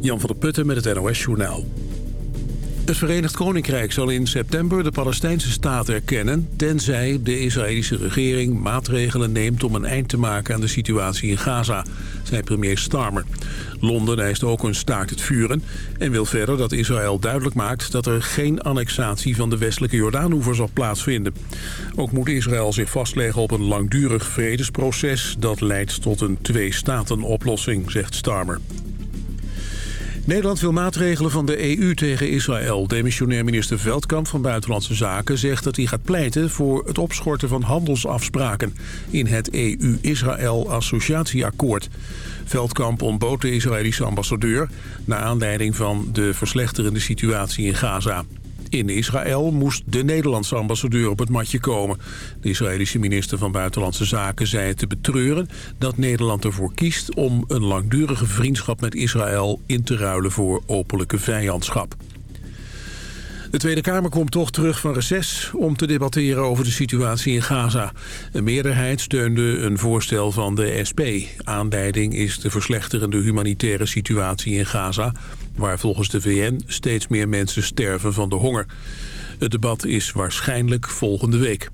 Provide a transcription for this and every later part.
Jan van der Putten met het NOS Journaal. Het Verenigd Koninkrijk zal in september de Palestijnse staat erkennen... tenzij de Israëlische regering maatregelen neemt om een eind te maken aan de situatie in Gaza, zei premier Starmer. Londen eist ook een staakt het vuren en wil verder dat Israël duidelijk maakt... dat er geen annexatie van de westelijke Jordaanoever zal plaatsvinden. Ook moet Israël zich vastleggen op een langdurig vredesproces... dat leidt tot een twee-staten-oplossing, zegt Starmer. Nederland wil maatregelen van de EU tegen Israël. Demissionair minister Veldkamp van Buitenlandse Zaken zegt dat hij gaat pleiten voor het opschorten van handelsafspraken in het EU-Israël-associatieakkoord. Veldkamp ontbood de Israëlische ambassadeur naar aanleiding van de verslechterende situatie in Gaza. In Israël moest de Nederlandse ambassadeur op het matje komen. De Israëlische minister van Buitenlandse Zaken zei het te betreuren... dat Nederland ervoor kiest om een langdurige vriendschap met Israël... in te ruilen voor openlijke vijandschap. De Tweede Kamer komt toch terug van reces om te debatteren over de situatie in Gaza. Een meerderheid steunde een voorstel van de SP. Aanleiding is de verslechterende humanitaire situatie in Gaza... waar volgens de VN steeds meer mensen sterven van de honger. Het debat is waarschijnlijk volgende week.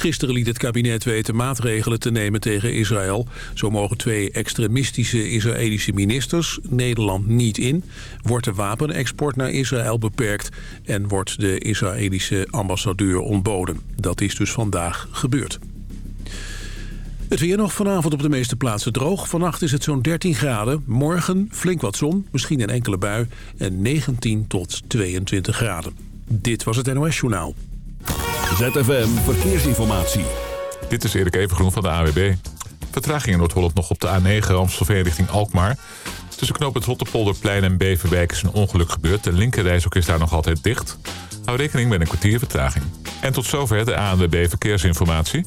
Gisteren liet het kabinet weten maatregelen te nemen tegen Israël. Zo mogen twee extremistische Israëlische ministers Nederland niet in. Wordt de wapenexport naar Israël beperkt en wordt de Israëlische ambassadeur ontboden. Dat is dus vandaag gebeurd. Het weer nog vanavond op de meeste plaatsen droog. Vannacht is het zo'n 13 graden. Morgen flink wat zon, misschien een enkele bui. En 19 tot 22 graden. Dit was het NOS Journaal. ZFM Verkeersinformatie. Dit is Erik Evengroen van de AWB. Vertraging in Noord-Holland nog op de A9 Amstelveen richting Alkmaar. Tussen knoop het Rotterpolderplein en Beverwijk is een ongeluk gebeurd. De linkerrijstok is daar nog altijd dicht. Hou rekening met een kwartier vertraging. En tot zover de ANWB Verkeersinformatie.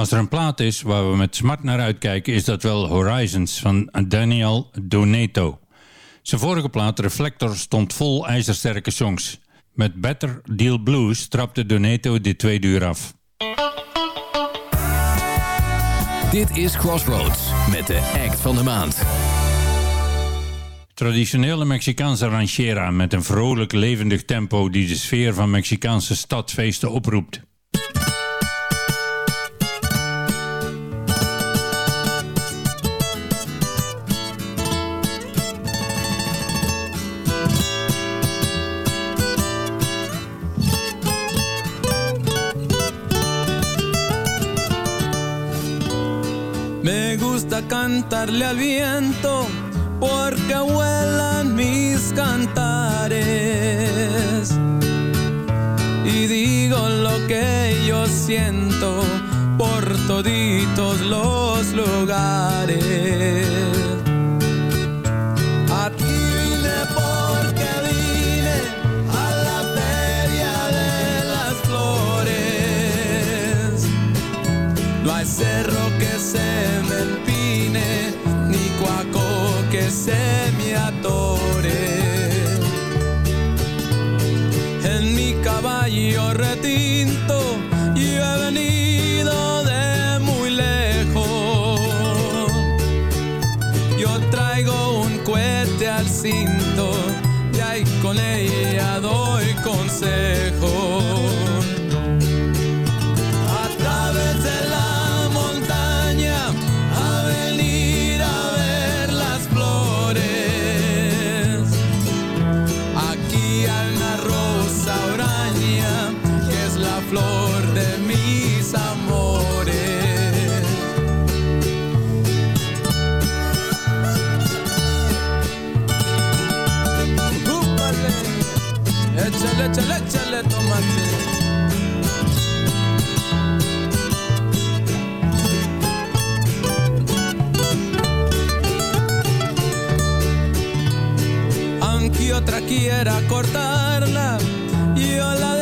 Als er een plaat is waar we met smart naar uitkijken is dat wel Horizons van Daniel Donato. Zijn vorige plaat Reflector stond vol ijzersterke songs. Met Better Deal Blues trapte Donato dit tweede uur af. Dit is Crossroads met de act van de maand. Traditionele Mexicaanse ranchera met een vrolijk levendig tempo die de sfeer van Mexicaanse stadfeesten oproept. Cantarle al viento porque vuelan mis cantares. Y digo lo que yo siento por toditos los lugares. Otra quiera cortarla, yo la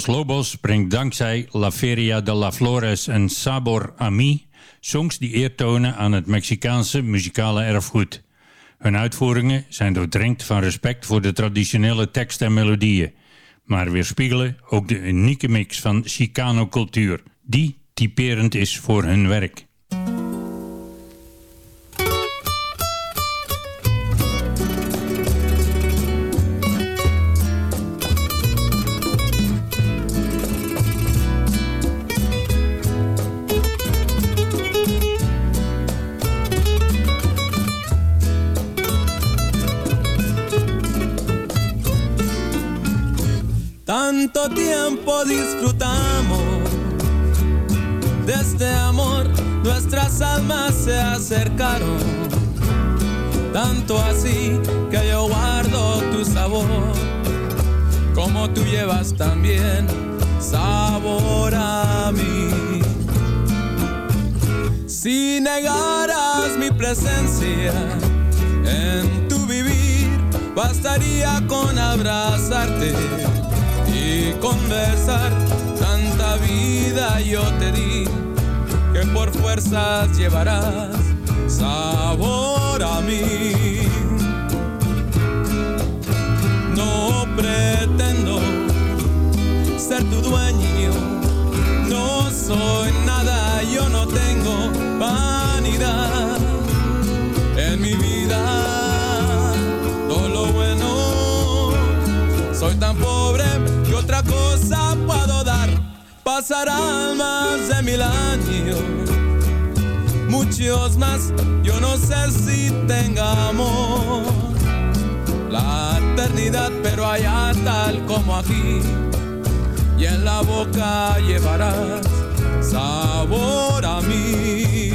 Los Lobos brengt dankzij La Feria de la Flores en Sabor a Mi songs die eer tonen aan het Mexicaanse muzikale erfgoed. Hun uitvoeringen zijn doordrenkt van respect voor de traditionele tekst en melodieën, maar weerspiegelen ook de unieke mix van Chicano-cultuur, die typerend is voor hun werk. Tanto tiempo disfrutamos de este amor, nuestras almas se acercaron. Tanto así que yo guardo tu sabor, como tú llevas también sabor a mí. Si negaras mi presencia en tu vivir, bastaría con abrazarte conversar. Tanta vida yo te di que por fuerzas llevarás sabor a mí. No pretendo ser tu dueño, no soy nada, yo no tengo vanidad en mi vida. Todo lo bueno, soy tan pobre Pasarán más de mil años muchos más. Yo no sé si tengamos la eternidad, pero allá tal como aquí. Y en la boca llevarás sabor a mí.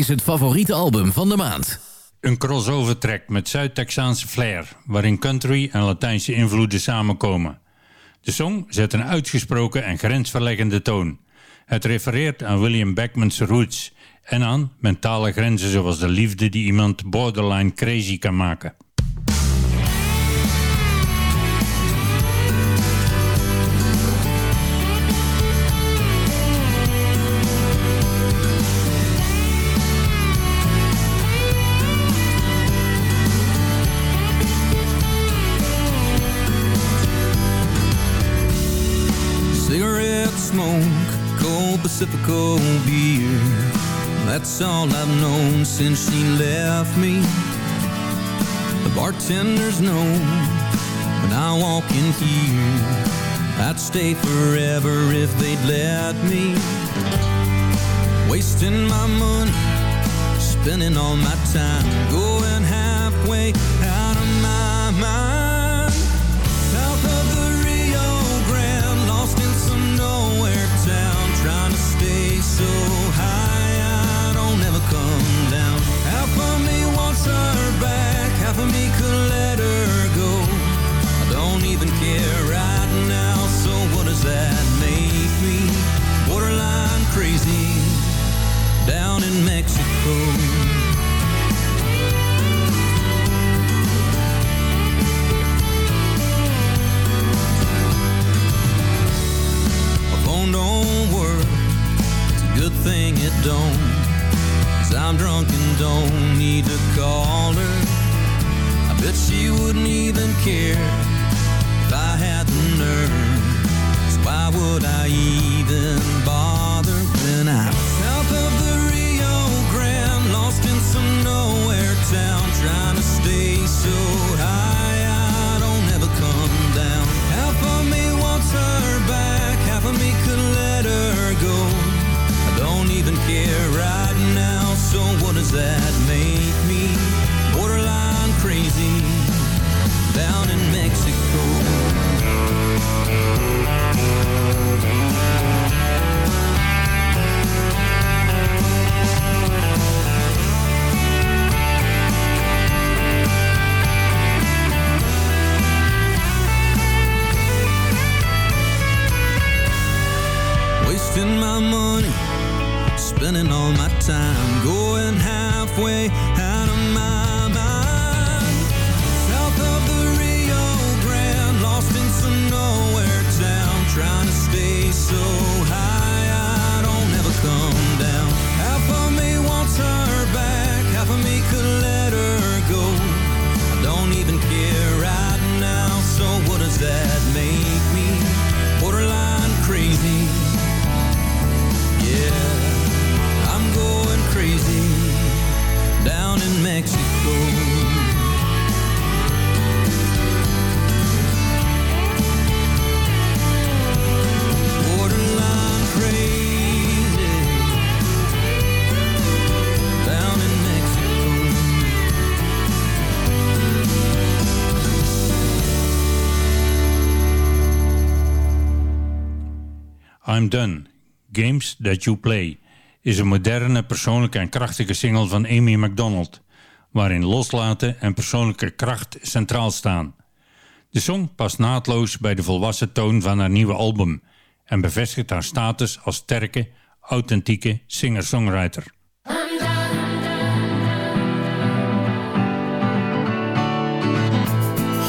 Is het favoriete album van de maand. Een crossover track met Zuid-Texaanse flair, waarin country en Latijnse invloeden samenkomen. De song zet een uitgesproken en grensverleggende toon. Het refereert aan William Beckman's roots en aan mentale grenzen zoals de liefde die iemand borderline crazy kan maken. Smoke, cold Pacifico beer. That's all I've known since she left me. The bartenders know when I walk in here, I'd stay forever if they'd let me. Wasting my money, spending all my time, going halfway half of me could let her go. I don't even care right now, so what does that make me? Borderline crazy, down in Mexico. My phone don't work. It's a good thing it don't. Cause I'm drunk and don't need to call her. Bet she wouldn't even care if I had the nerve. So why would I even bother when I'm south of the Rio Grande, lost in some nowhere town, trying to stay so high I don't ever come down. Half of me wants her back, half of me could let her go. I don't even care right now, so what does that make me? Borderline crazy, down in Mexico. I'm Done, Games That You Play is een moderne, persoonlijke en krachtige single van Amy MacDonald, waarin loslaten en persoonlijke kracht centraal staan. De song past naadloos bij de volwassen toon van haar nieuwe album en bevestigt haar status als sterke, authentieke singer-songwriter.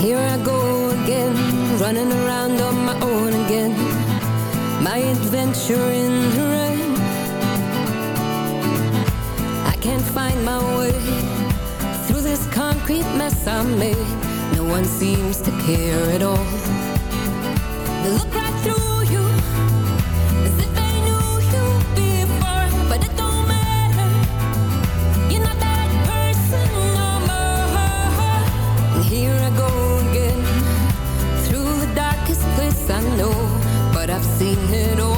Here I go again, running adventure in the rain. I can't find my way Through this concrete mess I made. No one seems to care at all. They look right through you As if they knew you before But it don't matter. You're not that person no more. And here I go again Through the darkest place I know but I've seen it all.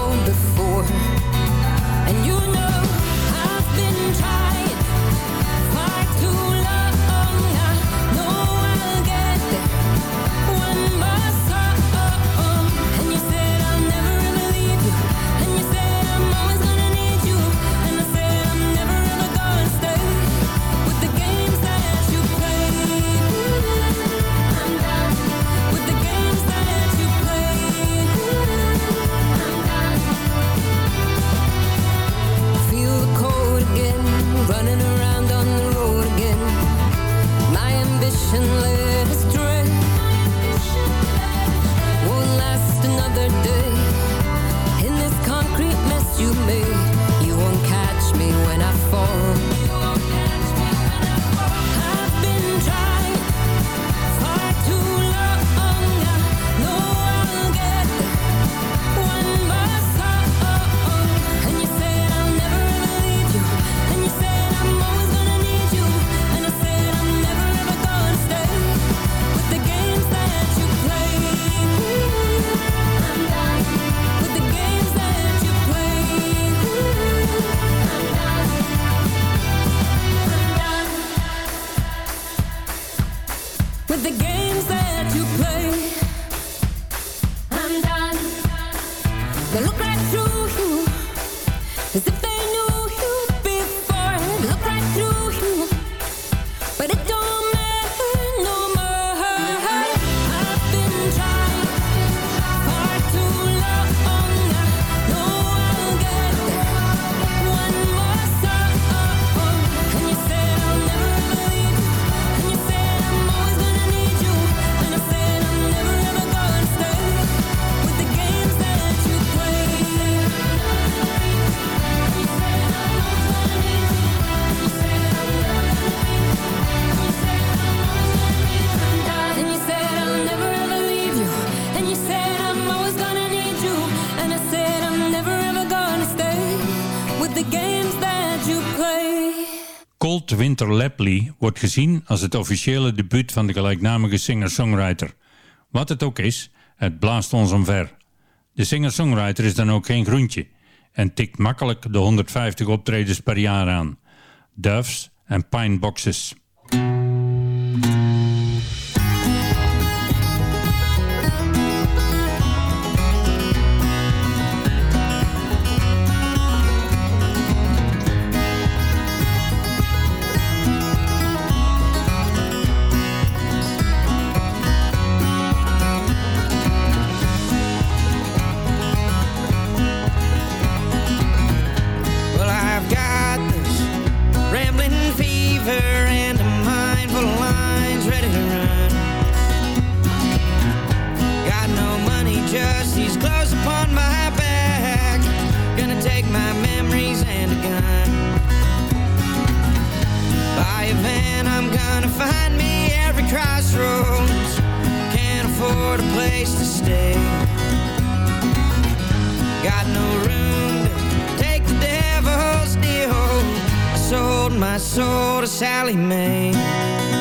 gezien als het officiële debuut van de gelijknamige singer-songwriter. Wat het ook is, het blaast ons omver. De singer-songwriter is dan ook geen groentje en tikt makkelijk de 150 optredens per jaar aan. Doves en Pine Boxes. Place to stay. Got no room to take the devil's deal. I sold my soul to Sally Mae.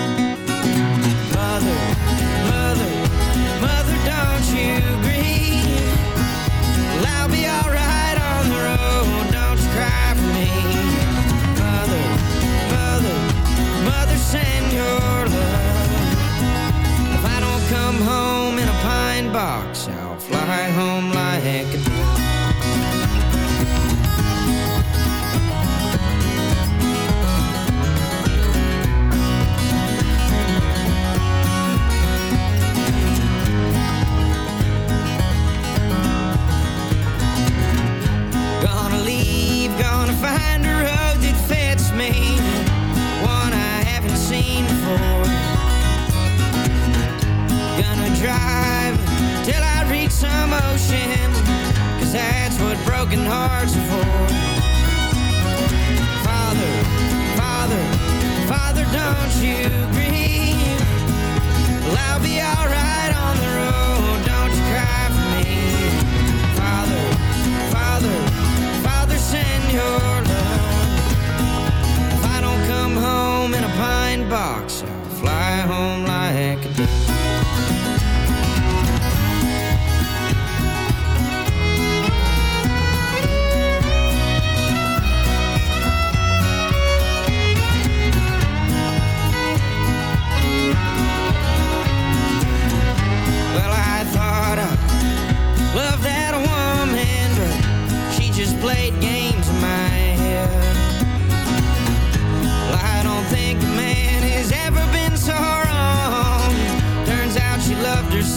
Home like a. Gonna leave, gonna find a road that fits me, one I haven't seen before. Gonna drive ocean, cause that's what broken hearts are for. Father, Father, Father, don't you grieve. Well, I'll be alright on the road, don't you cry for me. Father, Father, Father, send your love. If I don't come home in a pine box, I'll fly home like a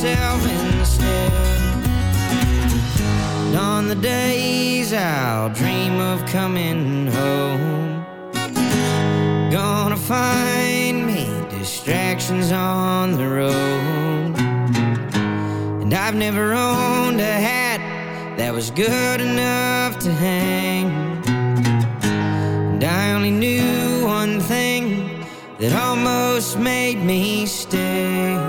herself instead. On the days I'll dream of coming home, gonna find me distractions on the road. And I've never owned a hat that was good enough to hang. And I only knew one thing that almost made me stay.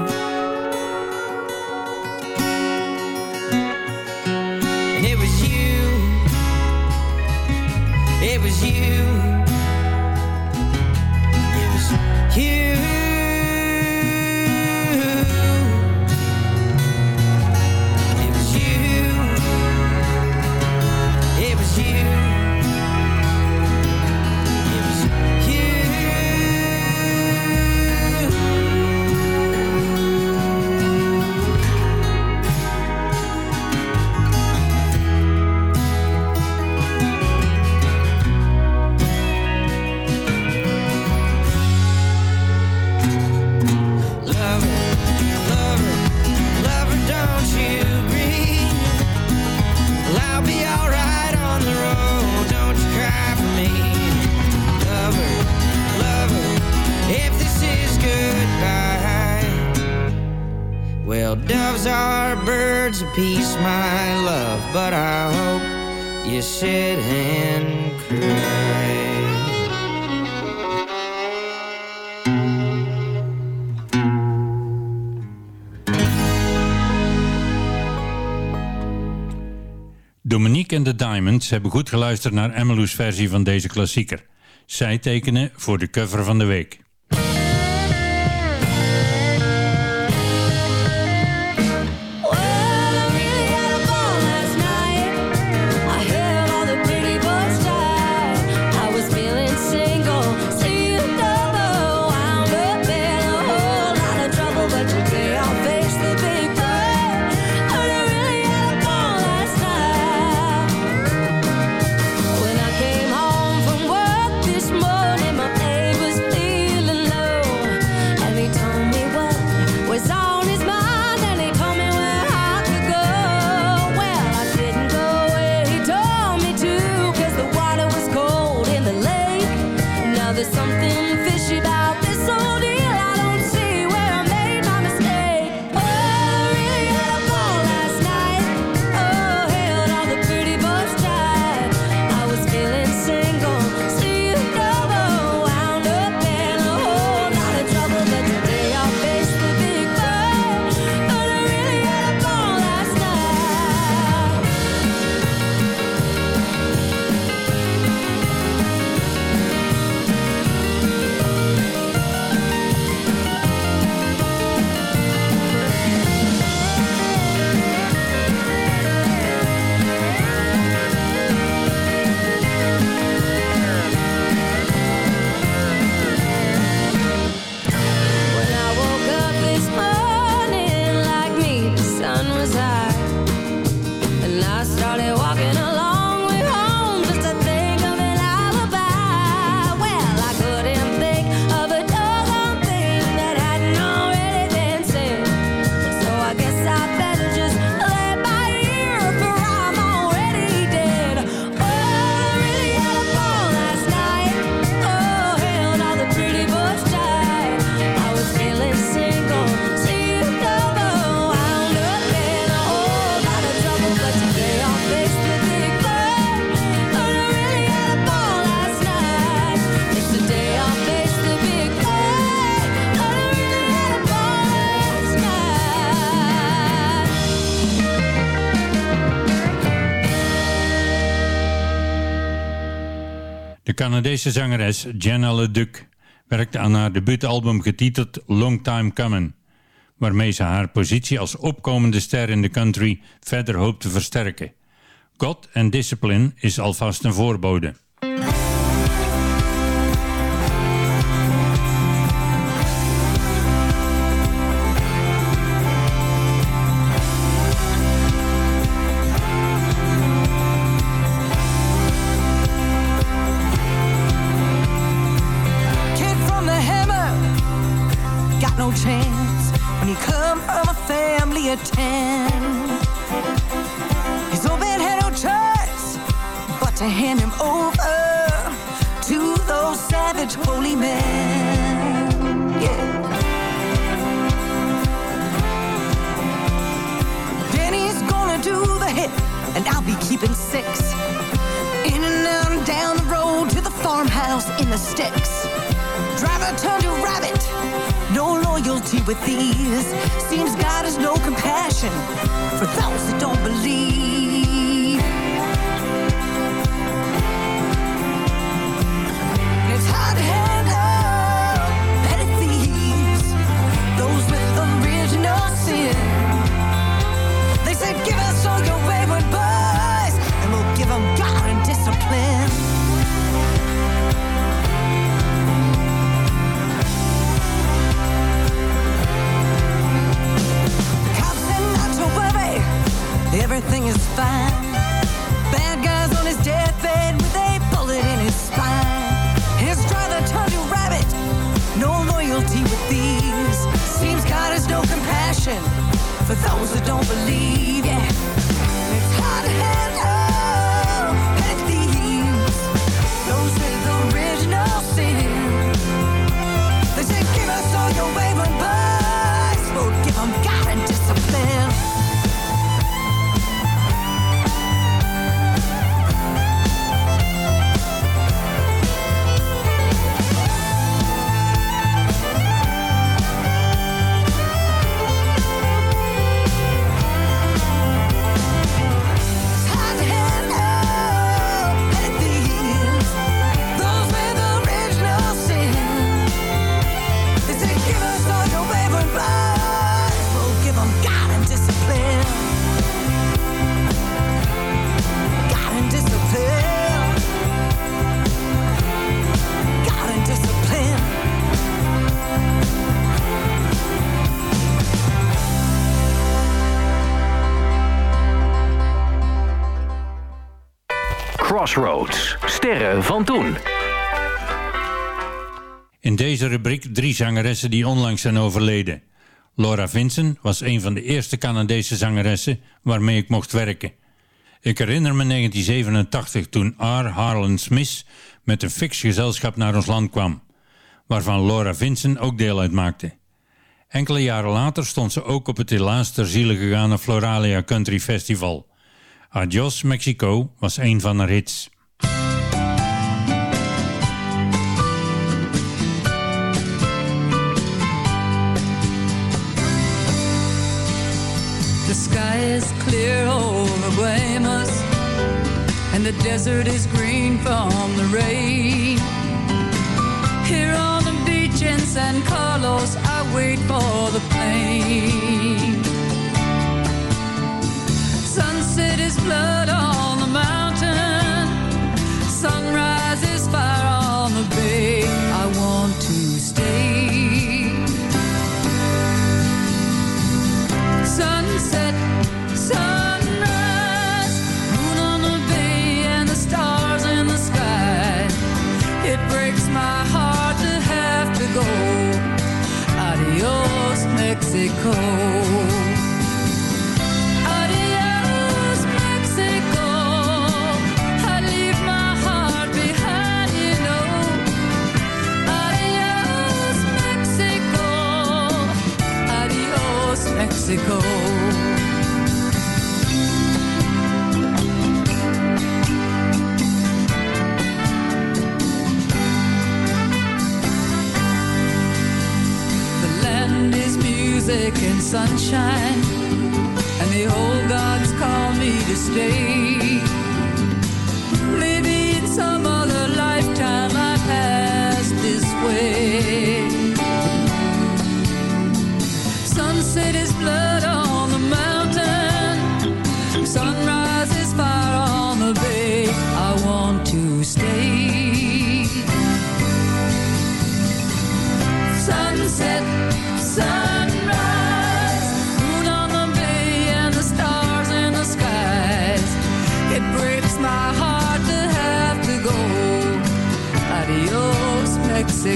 Peace, my love, but I hope you sit and cry. Dominique en de Diamonds hebben goed geluisterd naar Emmylous versie van deze klassieker. Zij tekenen voor de cover van de week. Canadese zangeres Jenna LeDuc werkte aan haar debuutalbum getiteld Long Time Coming, waarmee ze haar positie als opkomende ster in de country verder hoopt te versterken. God and Discipline is alvast een voorbode. Those holy men. Yeah. Danny's gonna do the hit, and I'll be keeping six. In and out and down the road to the farmhouse in the sticks. Driver turned to rabbit, no loyalty with these. Seems God has no compassion for those that don't believe. Is fine. Sterren van toen. In deze rubriek drie zangeressen die onlangs zijn overleden. Laura Vincent was een van de eerste Canadese zangeressen waarmee ik mocht werken. Ik herinner me 1987 toen R. Harlan Smith met een fix gezelschap naar ons land kwam, waarvan Laura Vincent ook deel uitmaakte. Enkele jaren later stond ze ook op het helaas ter ziele gegaane Floralia Country Festival. Adios Mexico was een van haar hits. The sky is clear over Guaymas, and the desert is green from the rain. Here on the beach in San Carlos, I wait for the plane. Blood on the mountain, sunrise is fire on the bay. I want to stay. Sunset, sunrise, moon on the bay and the stars in the sky. It breaks my heart to have to go. Adios, Mexico. The land is music and sunshine, and the old gods call me to stay.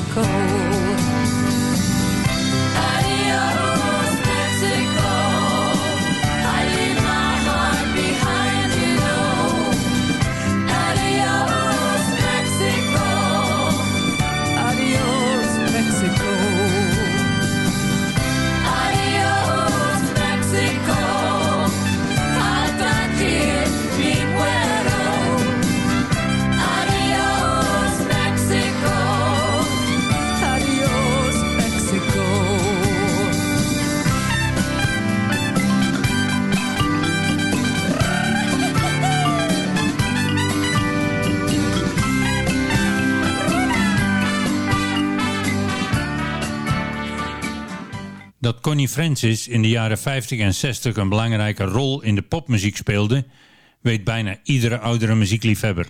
Cold. Dat Connie Francis in de jaren 50 en 60 een belangrijke rol in de popmuziek speelde, weet bijna iedere oudere muziekliefhebber.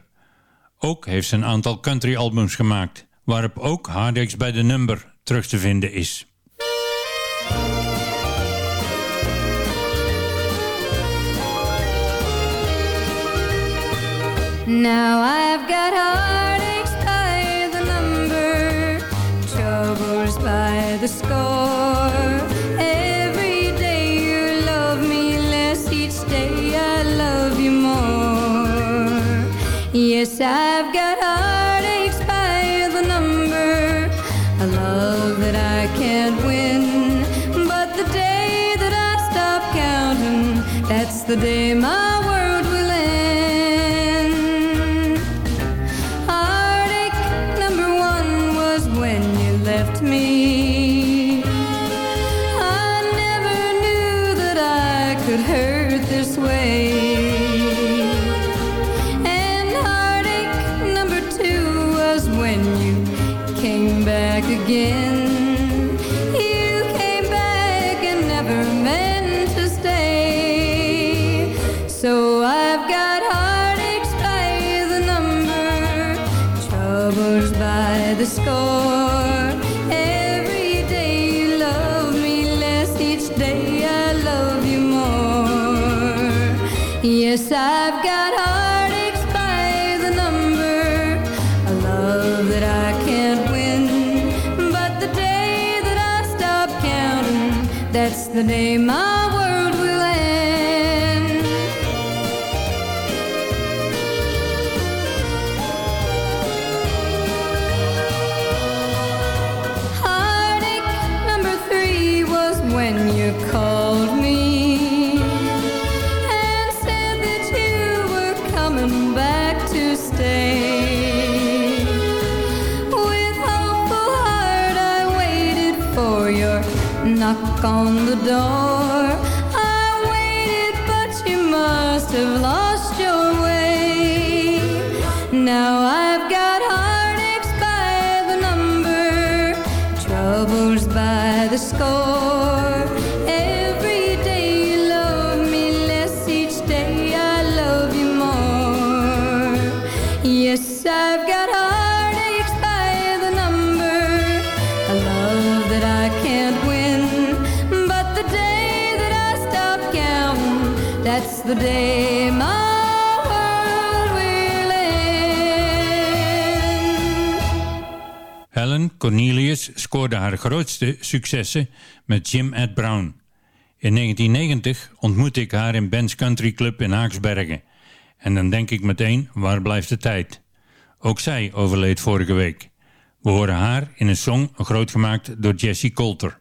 Ook heeft ze een aantal countryalbums gemaakt, waarop ook Heartaches by the Number terug te vinden is. Now I've got heartaches by the number, troubles by the score. I've got heartaches by the number, a love that I can't win. But the day that I stop counting, that's the day my the name of knock on the door. I waited, but you must have lost your way. Now Haar grootste successen met Jim Ed Brown. In 1990 ontmoette ik haar in Ben's Country Club in Haaksbergen. En dan denk ik meteen, waar blijft de tijd? Ook zij overleed vorige week. We horen haar in een song grootgemaakt door Jessie Coulter.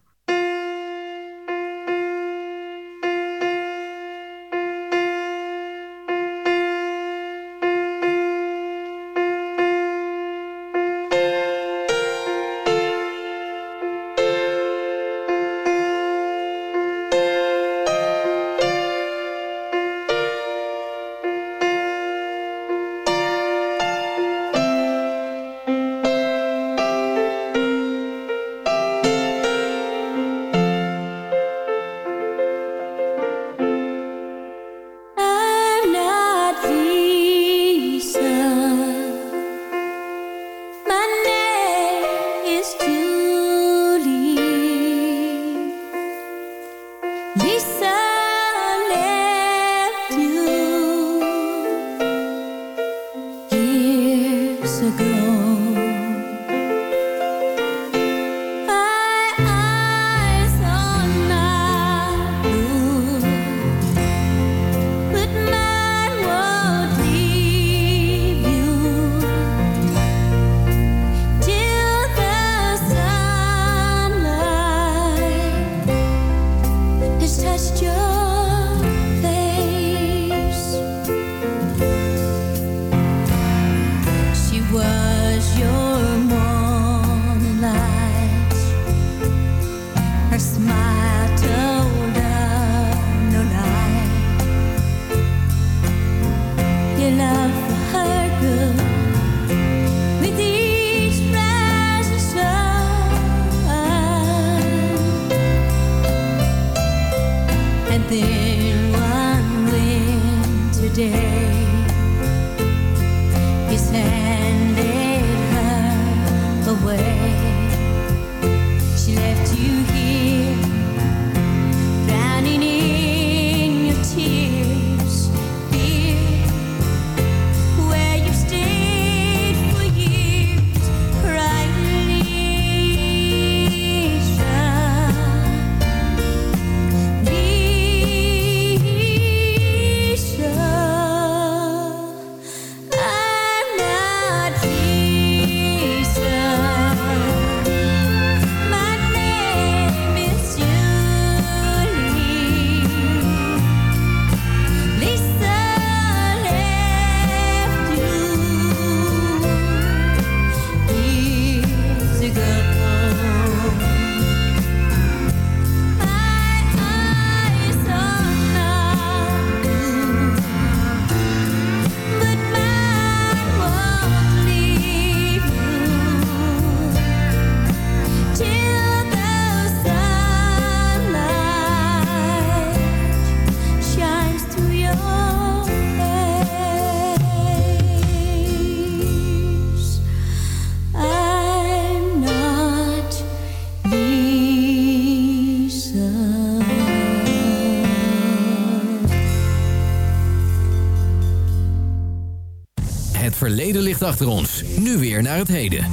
achter ons. Nu weer naar het heden.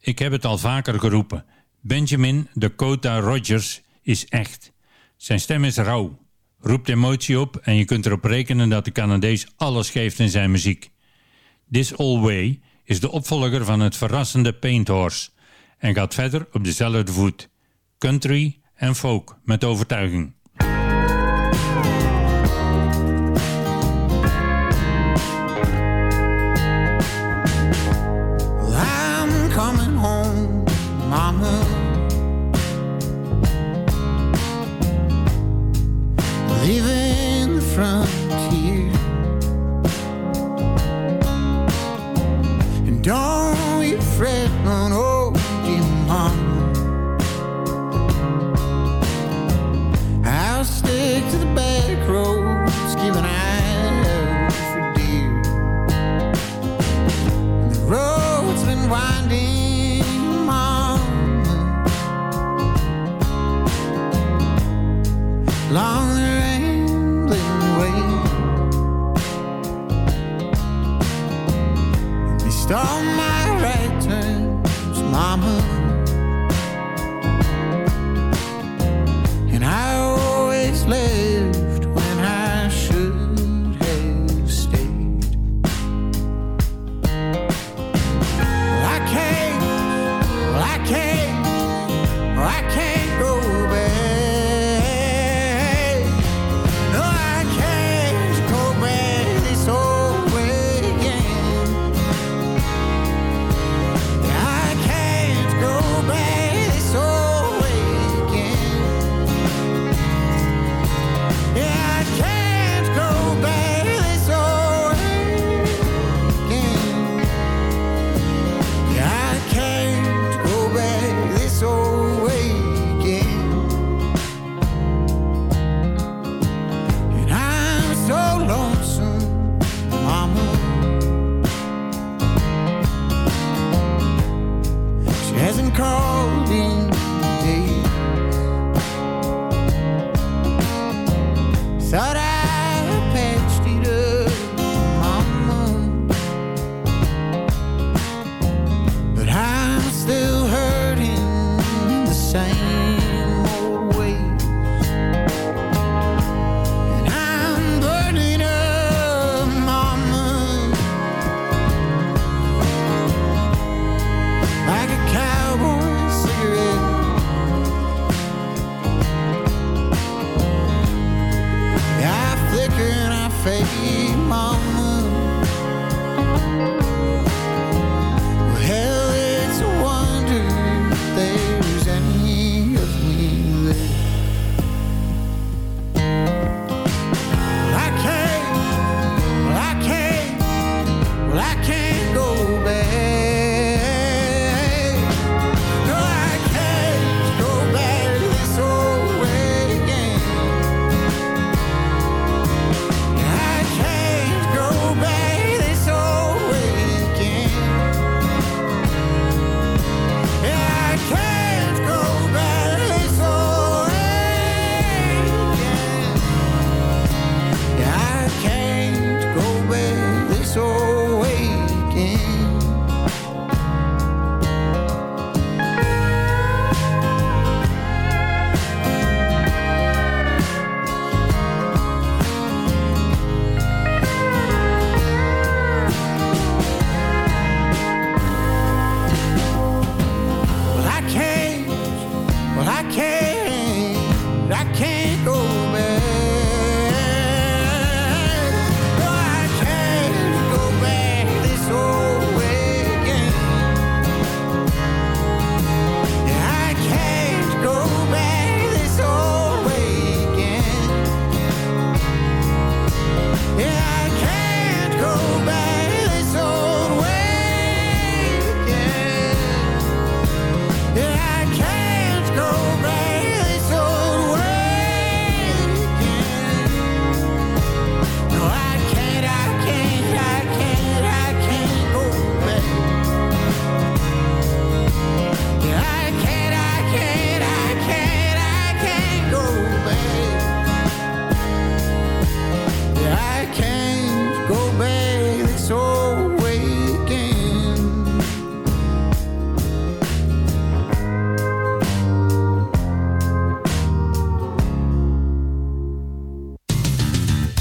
Ik heb het al vaker geroepen. Benjamin Dakota Rogers is echt. Zijn stem is rauw, roept emotie op en je kunt erop rekenen dat de Canadees alles geeft in zijn muziek. This All Way is de opvolger van het verrassende Paint Horse en gaat verder op dezelfde voet. Country en folk met overtuiging. Don't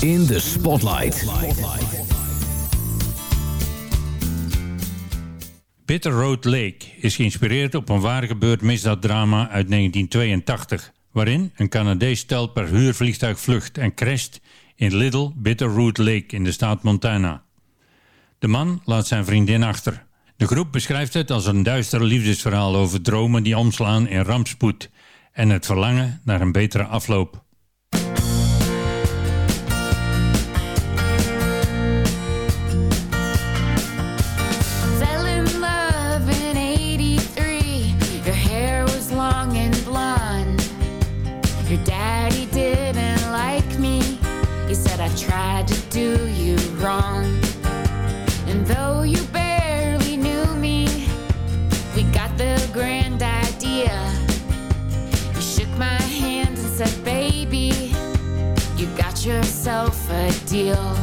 in de spotlight. Bitterroot Bitter Road Lake is geïnspireerd op een waar gebeurd misdaaddrama uit 1982, waarin een Canadees stel per huurvliegtuig vlucht en crasht in Little Bitterroot Lake in de staat Montana. De man laat zijn vriendin achter. De groep beschrijft het als een duister liefdesverhaal over dromen die omslaan in rampspoed en het verlangen naar een betere afloop. deal.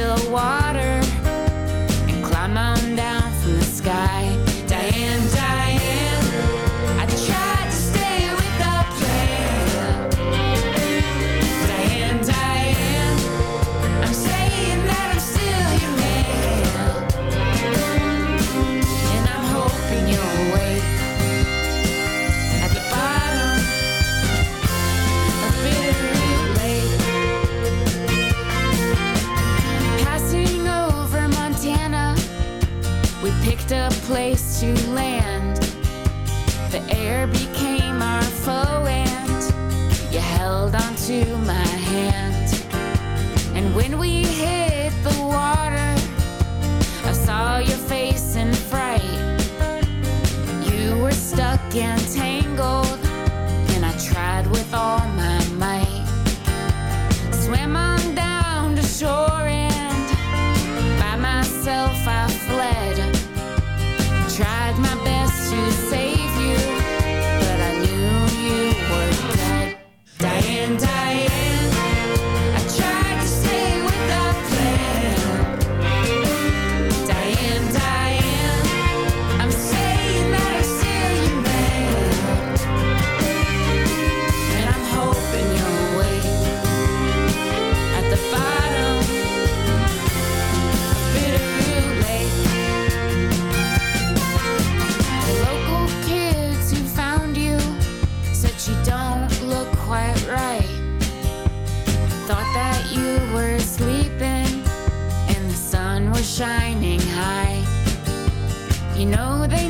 still want. You know they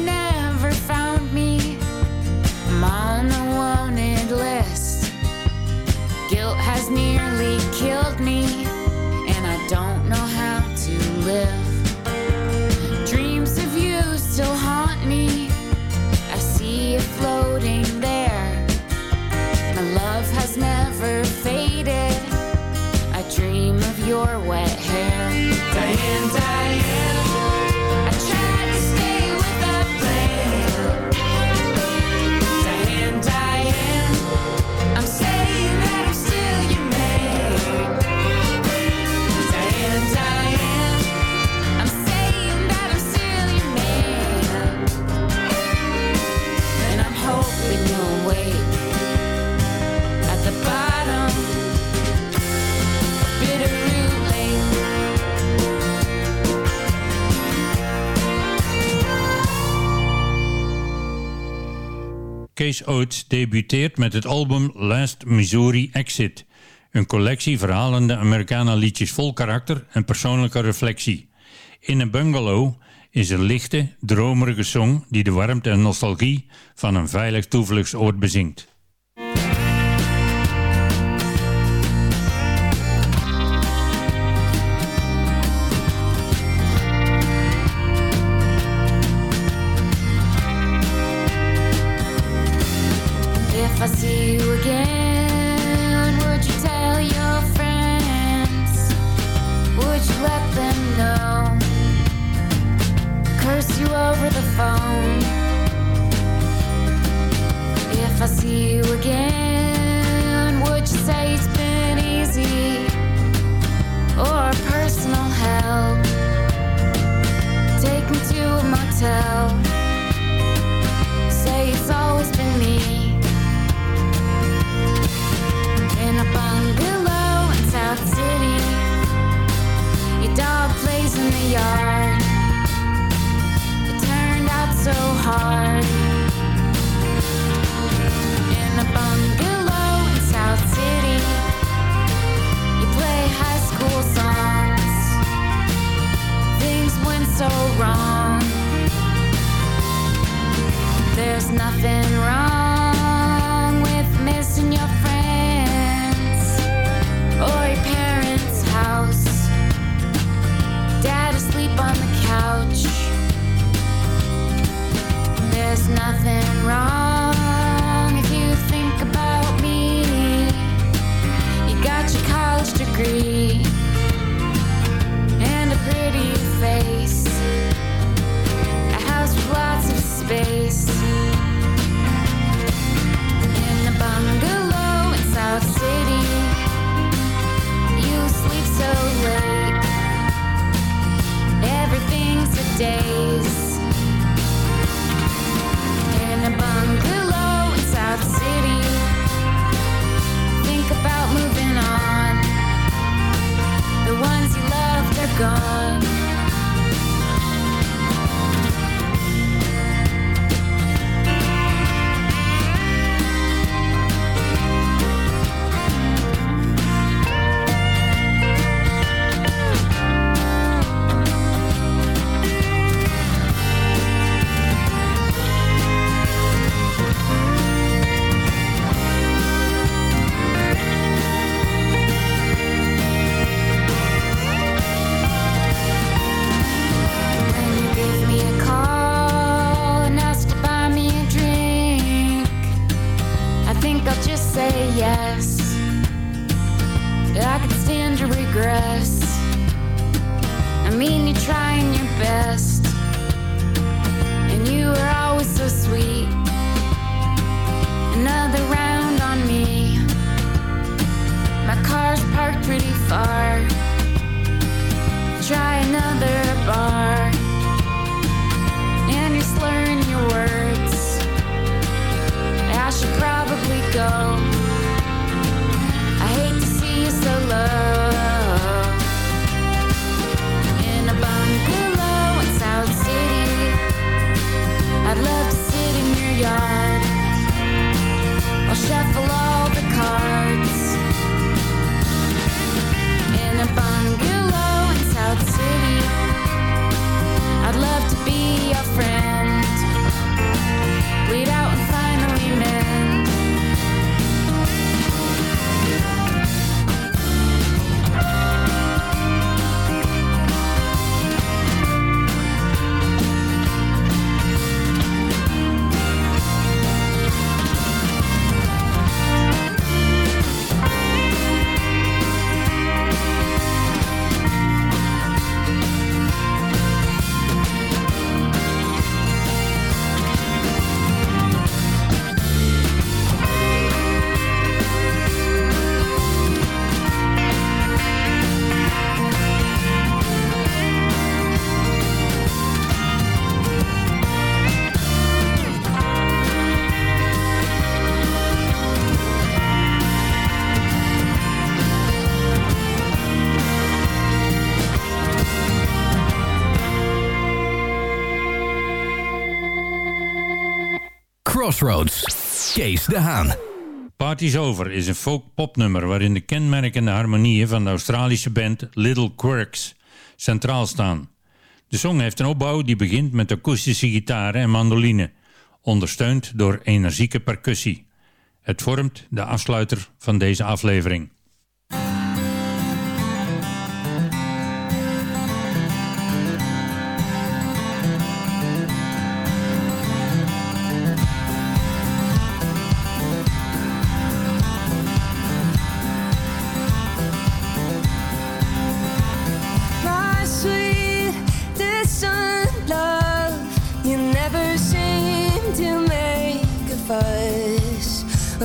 Kees Oates debuteert met het album Last Missouri Exit. Een collectie verhalende Americana liedjes vol karakter en persoonlijke reflectie. In een bungalow is een lichte, dromerige song die de warmte en nostalgie van een veilig toevluchtsoord bezingt. Crossroads. Kees de Haan. Party's Over is een folk-popnummer waarin de kenmerkende harmonieën van de Australische band Little Quirks centraal staan. De song heeft een opbouw die begint met akoestische gitaren en mandoline, ondersteund door energieke percussie. Het vormt de afsluiter van deze aflevering.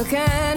again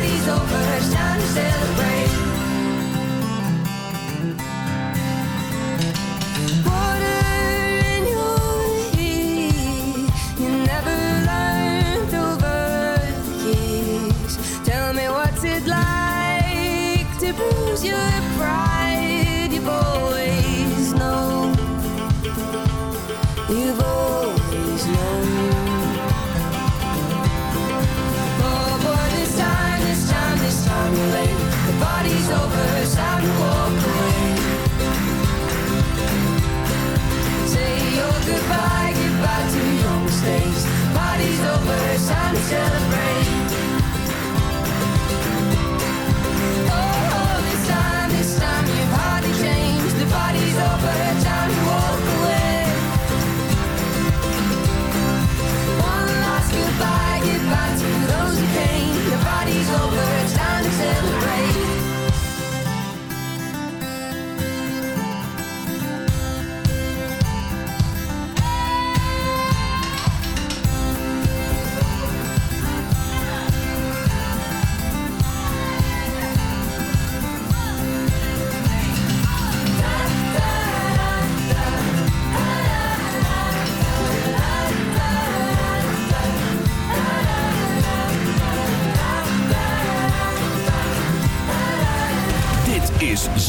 party's over, we staan. bodies over her sidewalk away. Say your goodbye, goodbye to your mistakes. Bodies over her time to celebrate.